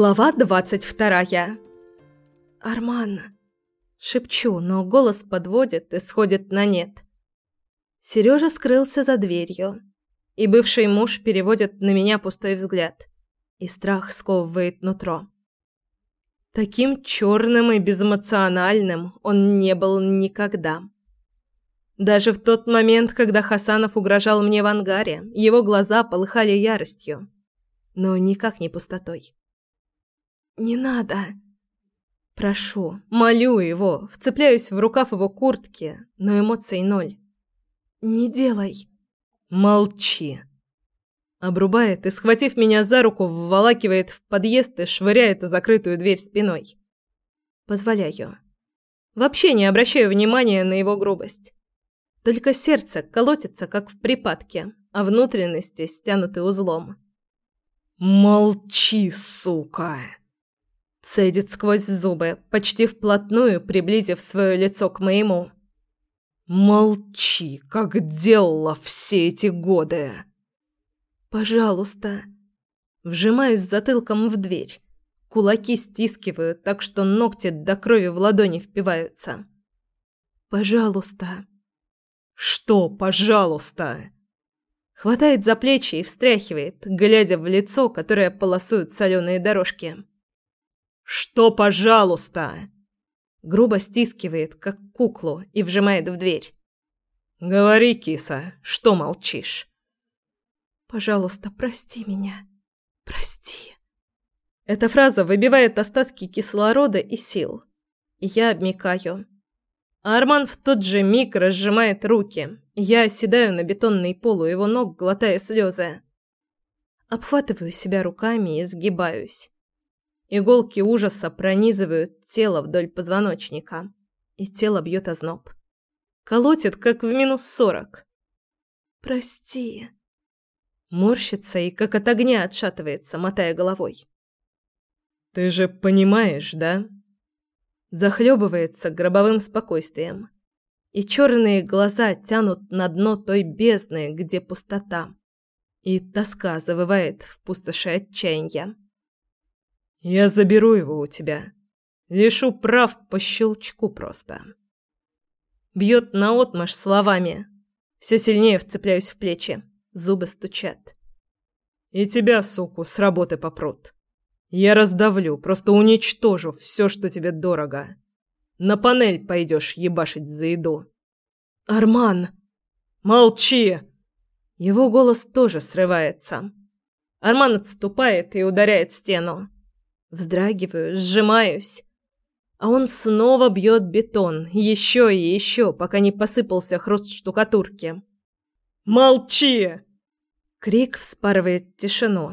Глава двадцать вторая. «Арман!» Шепчу, но голос подводит и сходит на нет. Сережа скрылся за дверью, и бывший муж переводит на меня пустой взгляд, и страх сковывает нутро. Таким черным и безэмоциональным он не был никогда. Даже в тот момент, когда Хасанов угрожал мне в ангаре, его глаза полыхали яростью, но никак не пустотой. «Не надо!» Прошу, молю его, вцепляюсь в рукав его куртки, но эмоций ноль. «Не делай!» «Молчи!» Обрубает и, схватив меня за руку, вволакивает в подъезд и швыряет закрытую дверь спиной. Позволяю. Вообще не обращаю внимания на его грубость. Только сердце колотится, как в припадке, а внутренности стянуты узлом. «Молчи, сука!» Цедит сквозь зубы, почти вплотную приблизив свое лицо к моему. «Молчи, как делала все эти годы!» «Пожалуйста!» Вжимаюсь затылком в дверь. Кулаки стискиваю, так что ногти до крови в ладони впиваются. «Пожалуйста!» «Что, пожалуйста?» Хватает за плечи и встряхивает, глядя в лицо, которое полосуют соленые дорожки. «Что, пожалуйста?» Грубо стискивает, как куклу, и вжимает в дверь. «Говори, киса, что молчишь?» «Пожалуйста, прости меня. Прости». Эта фраза выбивает остатки кислорода и сил. Я обмикаю. Арман в тот же миг разжимает руки. Я оседаю на бетонный пол у его ног, глотая слезы. Обхватываю себя руками и сгибаюсь. Иголки ужаса пронизывают тело вдоль позвоночника, и тело бьет озноб. Колотит, как в минус сорок. «Прости». Морщится и как от огня отшатывается, мотая головой. «Ты же понимаешь, да?» Захлебывается гробовым спокойствием. И черные глаза тянут на дно той бездны, где пустота. И тоска завывает в пустоши отчаяния. Я заберу его у тебя. Лишу прав по щелчку просто. Бьет наотмашь словами. Все сильнее вцепляюсь в плечи. Зубы стучат. И тебя, суку, с работы попрут. Я раздавлю, просто уничтожу все, что тебе дорого. На панель пойдешь ебашить за еду. Арман! Молчи! Его голос тоже срывается. Арман отступает и ударяет стену. Вздрагиваю, сжимаюсь. А он снова бьет бетон, еще и еще, пока не посыпался хруст штукатурки. «Молчи!» Крик вспарывает тишину.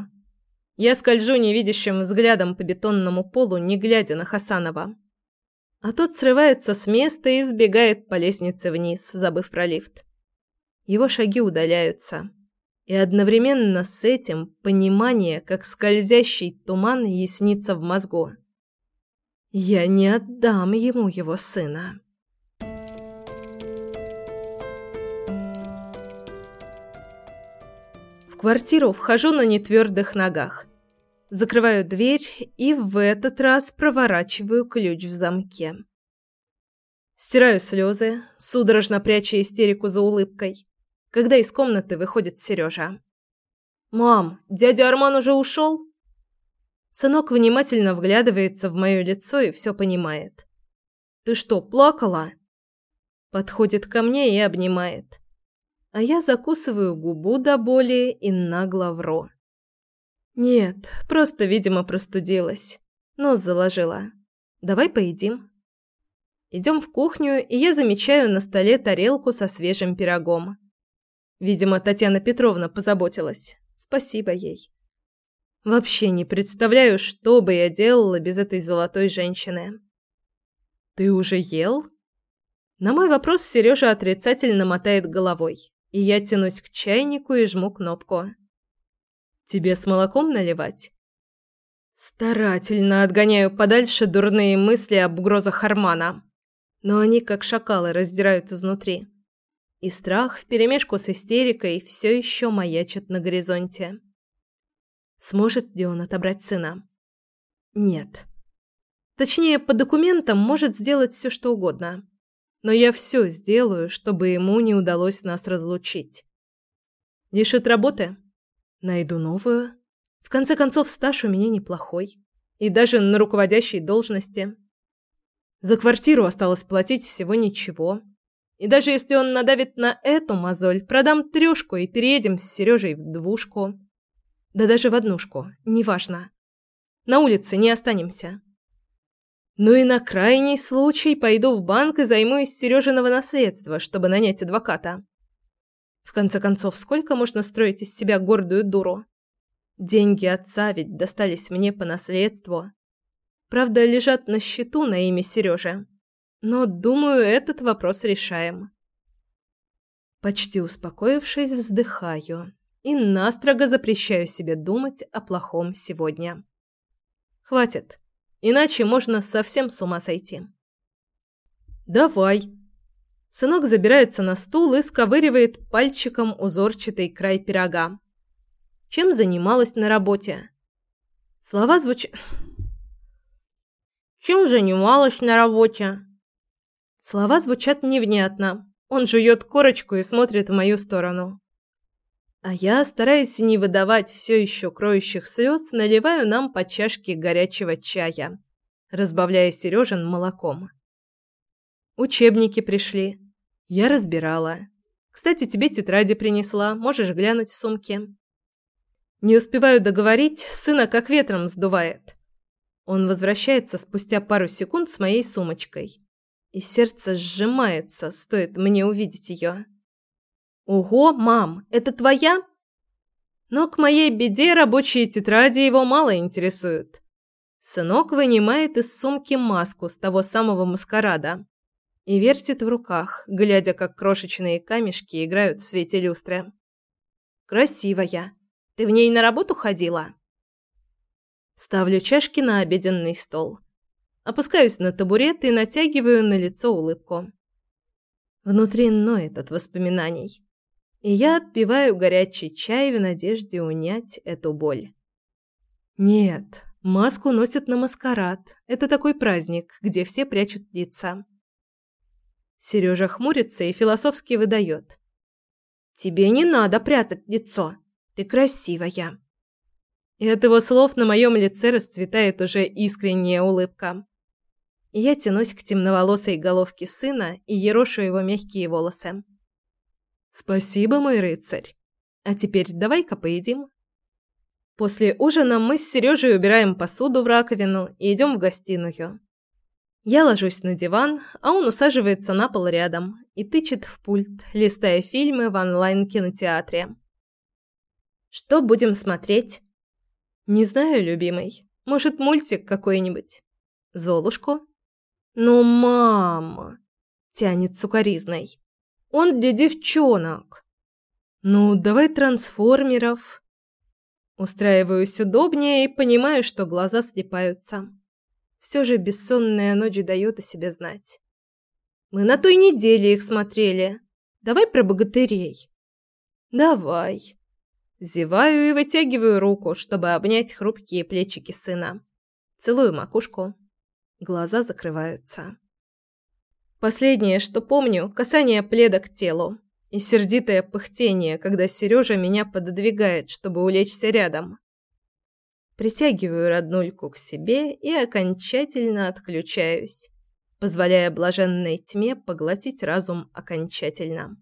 Я скольжу невидящим взглядом по бетонному полу, не глядя на Хасанова. А тот срывается с места и сбегает по лестнице вниз, забыв про лифт. Его шаги удаляются и одновременно с этим понимание, как скользящий туман яснится в мозгу. Я не отдам ему его сына. В квартиру вхожу на нетвердых ногах. Закрываю дверь и в этот раз проворачиваю ключ в замке. Стираю слезы, судорожно пряча истерику за улыбкой когда из комнаты выходит Сережа. «Мам, дядя Арман уже ушел?» Сынок внимательно вглядывается в мое лицо и все понимает. «Ты что, плакала?» Подходит ко мне и обнимает. А я закусываю губу до боли и нагло вру. «Нет, просто, видимо, простудилась. Нос заложила. Давай поедим». Идем в кухню, и я замечаю на столе тарелку со свежим пирогом. Видимо, Татьяна Петровна позаботилась. Спасибо ей. Вообще не представляю, что бы я делала без этой золотой женщины. Ты уже ел? На мой вопрос Сережа отрицательно мотает головой, и я тянусь к чайнику и жму кнопку. Тебе с молоком наливать? Старательно отгоняю подальше дурные мысли об угрозах Армана, но они как шакалы раздирают изнутри и страх вперемешку с истерикой все еще маячит на горизонте. Сможет ли он отобрать сына? Нет. Точнее, по документам может сделать все, что угодно. Но я все сделаю, чтобы ему не удалось нас разлучить. Лишит работы? Найду новую. В конце концов, стаж у меня неплохой. И даже на руководящей должности. За квартиру осталось платить всего ничего. И даже если он надавит на эту мозоль, продам трёшку и переедем с Сережей в двушку. Да даже в однушку, неважно. На улице не останемся. Ну и на крайний случай пойду в банк и займусь Сережиного наследства, чтобы нанять адвоката. В конце концов, сколько можно строить из себя гордую дуру? Деньги отца ведь достались мне по наследству. Правда, лежат на счету на имя Сережи. Но, думаю, этот вопрос решаем. Почти успокоившись, вздыхаю и настрого запрещаю себе думать о плохом сегодня. Хватит, иначе можно совсем с ума сойти. «Давай!» Сынок забирается на стул и сковыривает пальчиком узорчатый край пирога. Чем занималась на работе? Слова звучат... Чем занималась на работе? Слова звучат невнятно. Он жует корочку и смотрит в мою сторону. А я, стараясь не выдавать все еще кроющих слез, наливаю нам по чашке горячего чая, разбавляя Сережин молоком. Учебники пришли. Я разбирала. Кстати, тебе тетради принесла, можешь глянуть в сумке. Не успеваю договорить, сына как ветром сдувает. Он возвращается спустя пару секунд с моей сумочкой и сердце сжимается, стоит мне увидеть ее. «Ого, мам, это твоя?» Но к моей беде рабочие тетради его мало интересуют. Сынок вынимает из сумки маску с того самого маскарада и вертит в руках, глядя, как крошечные камешки играют в свете люстры. «Красивая. Ты в ней на работу ходила?» Ставлю чашки на обеденный стол. Опускаюсь на табурет и натягиваю на лицо улыбку. Внутри ноет от воспоминаний. И я отпиваю горячий чай в надежде унять эту боль. Нет, маску носят на маскарад. Это такой праздник, где все прячут лица. Сережа хмурится и философски выдает. «Тебе не надо прятать лицо. Ты красивая». И от его слов на моем лице расцветает уже искренняя улыбка я тянусь к темноволосой головке сына и ерошу его мягкие волосы. «Спасибо, мой рыцарь. А теперь давай-ка поедим». После ужина мы с Сережей убираем посуду в раковину и идем в гостиную. Я ложусь на диван, а он усаживается на пол рядом и тычет в пульт, листая фильмы в онлайн-кинотеатре. «Что будем смотреть?» «Не знаю, любимый. Может, мультик какой-нибудь? Золушку?» «Ну, мама!» – тянет сукоризной. «Он для девчонок!» «Ну, давай трансформеров!» Устраиваюсь удобнее и понимаю, что глаза слепаются. Все же бессонная ночь дает о себе знать. «Мы на той неделе их смотрели. Давай про богатырей». «Давай». Зеваю и вытягиваю руку, чтобы обнять хрупкие плечики сына. Целую макушку. Глаза закрываются. Последнее, что помню, касание пледа к телу и сердитое пыхтение, когда Сережа меня пододвигает, чтобы улечься рядом. Притягиваю роднульку к себе и окончательно отключаюсь, позволяя блаженной тьме поглотить разум окончательно.